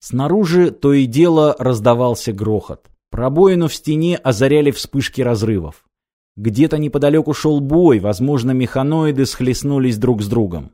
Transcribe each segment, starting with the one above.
Снаружи то и дело раздавался грохот. Пробоину в стене озаряли вспышки разрывов. Где-то неподалеку шел бой, возможно, механоиды схлестнулись друг с другом.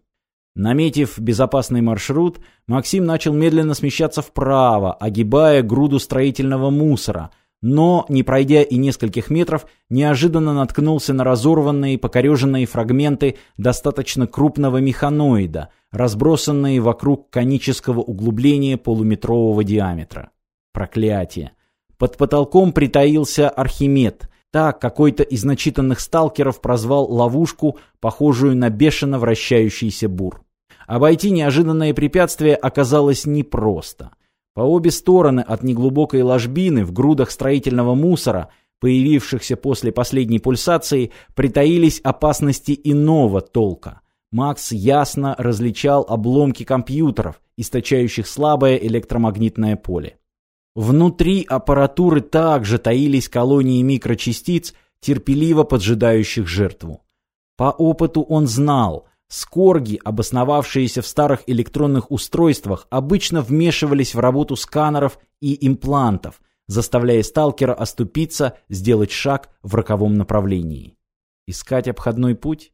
Наметив безопасный маршрут, Максим начал медленно смещаться вправо, огибая груду строительного мусора, но, не пройдя и нескольких метров, неожиданно наткнулся на разорванные и покореженные фрагменты достаточно крупного механоида, разбросанные вокруг конического углубления полуметрового диаметра. Проклятие! Под потолком притаился Архимед. Так какой-то из начитанных сталкеров прозвал ловушку, похожую на бешено вращающийся бур. Обойти неожиданное препятствие оказалось непросто. По обе стороны от неглубокой ложбины в грудах строительного мусора, появившихся после последней пульсации, притаились опасности иного толка. Макс ясно различал обломки компьютеров, источающих слабое электромагнитное поле. Внутри аппаратуры также таились колонии микрочастиц, терпеливо поджидающих жертву. По опыту он знал – Скорги, обосновавшиеся в старых электронных устройствах, обычно вмешивались в работу сканеров и имплантов, заставляя сталкера оступиться, сделать шаг в роковом направлении. Искать обходной путь?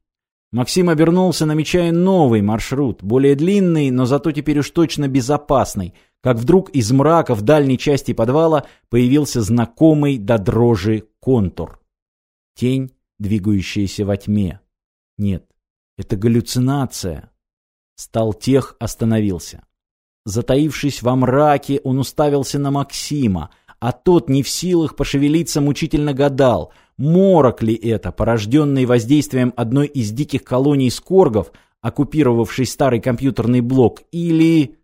Максим обернулся, намечая новый маршрут, более длинный, но зато теперь уж точно безопасный, как вдруг из мрака в дальней части подвала появился знакомый до дрожи контур. Тень, двигающаяся во тьме. Нет, это галлюцинация. Сталтех остановился. Затаившись во мраке, он уставился на Максима, а тот не в силах пошевелиться мучительно гадал, морок ли это, порожденный воздействием одной из диких колоний скоргов, оккупировавший старый компьютерный блок, или...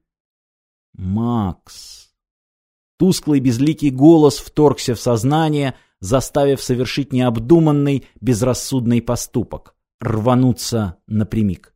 Макс... Тусклый безликий голос вторгся в сознание, заставив совершить необдуманный, безрассудный поступок рвануться напрямик.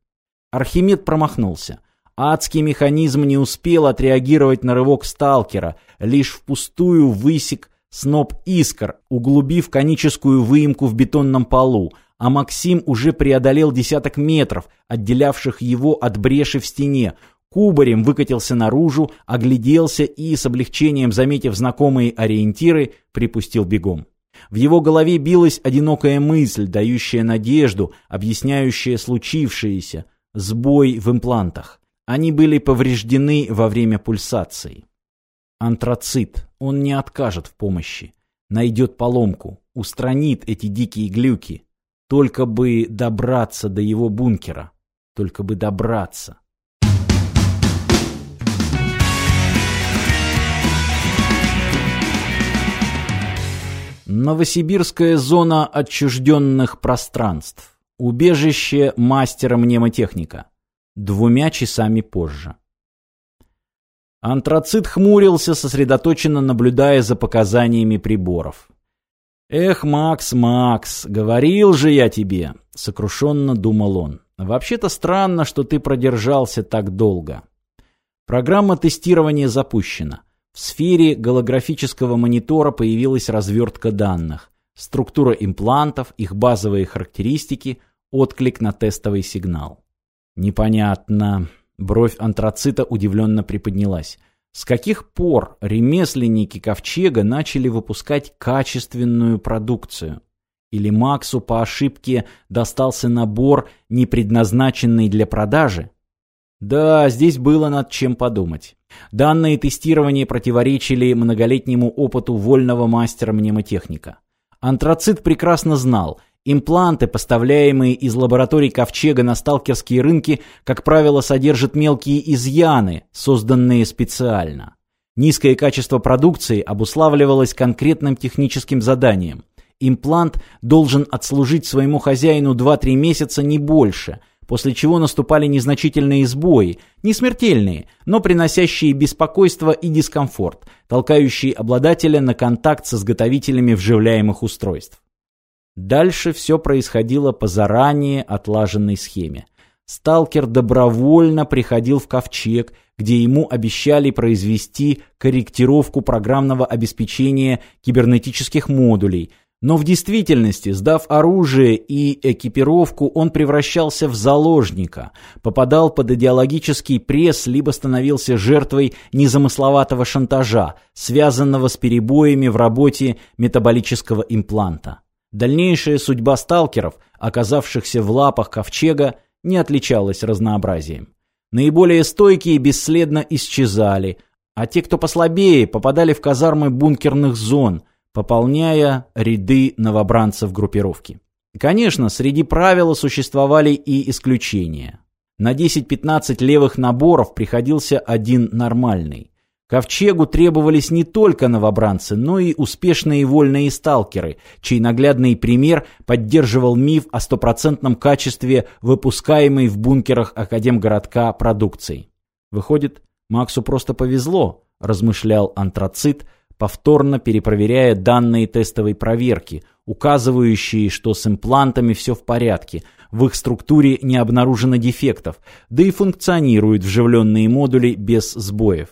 Архимед промахнулся. Адский механизм не успел отреагировать на рывок сталкера, лишь впустую высек сноп искр, углубив коническую выемку в бетонном полу, а Максим уже преодолел десяток метров, отделявших его от бреши в стене, кубарем выкатился наружу, огляделся и, с облегчением заметив знакомые ориентиры, припустил бегом. В его голове билась одинокая мысль, дающая надежду, объясняющая случившееся, сбой в имплантах. Они были повреждены во время пульсации. Антрацит, он не откажет в помощи. Найдет поломку, устранит эти дикие глюки. Только бы добраться до его бункера. Только бы добраться. Новосибирская зона отчужденных пространств. Убежище мастера мнемотехника. Двумя часами позже. Антрацит хмурился, сосредоточенно наблюдая за показаниями приборов. «Эх, Макс, Макс, говорил же я тебе!» — сокрушенно думал он. «Вообще-то странно, что ты продержался так долго. Программа тестирования запущена». В сфере голографического монитора появилась развертка данных, структура имплантов, их базовые характеристики, отклик на тестовый сигнал. Непонятно. Бровь антрацита удивленно приподнялась. С каких пор ремесленники Ковчега начали выпускать качественную продукцию? Или Максу по ошибке достался набор, не предназначенный для продажи? Да, здесь было над чем подумать. Данные тестирования противоречили многолетнему опыту вольного мастера-мнемотехника. Антрацит прекрасно знал, импланты, поставляемые из лабораторий Ковчега на сталкерские рынки, как правило, содержат мелкие изъяны, созданные специально. Низкое качество продукции обуславливалось конкретным техническим заданием. Имплант должен отслужить своему хозяину 2-3 месяца не больше – после чего наступали незначительные сбои, не смертельные, но приносящие беспокойство и дискомфорт, толкающие обладателя на контакт с изготовителями вживляемых устройств. Дальше все происходило по заранее отлаженной схеме. Сталкер добровольно приходил в ковчег, где ему обещали произвести корректировку программного обеспечения кибернетических модулей, Но в действительности, сдав оружие и экипировку, он превращался в заложника, попадал под идеологический пресс, либо становился жертвой незамысловатого шантажа, связанного с перебоями в работе метаболического импланта. Дальнейшая судьба сталкеров, оказавшихся в лапах ковчега, не отличалась разнообразием. Наиболее стойкие бесследно исчезали, а те, кто послабее, попадали в казармы бункерных зон – пополняя ряды новобранцев группировки. Конечно, среди правил существовали и исключения. На 10-15 левых наборов приходился один нормальный. Ковчегу требовались не только новобранцы, но и успешные вольные сталкеры, чей наглядный пример поддерживал миф о стопроцентном качестве выпускаемой в бункерах Академгородка продукции. Выходит, Максу просто повезло, размышлял антрацит, повторно перепроверяя данные тестовой проверки, указывающие, что с имплантами все в порядке, в их структуре не обнаружено дефектов, да и функционируют вживленные модули без сбоев.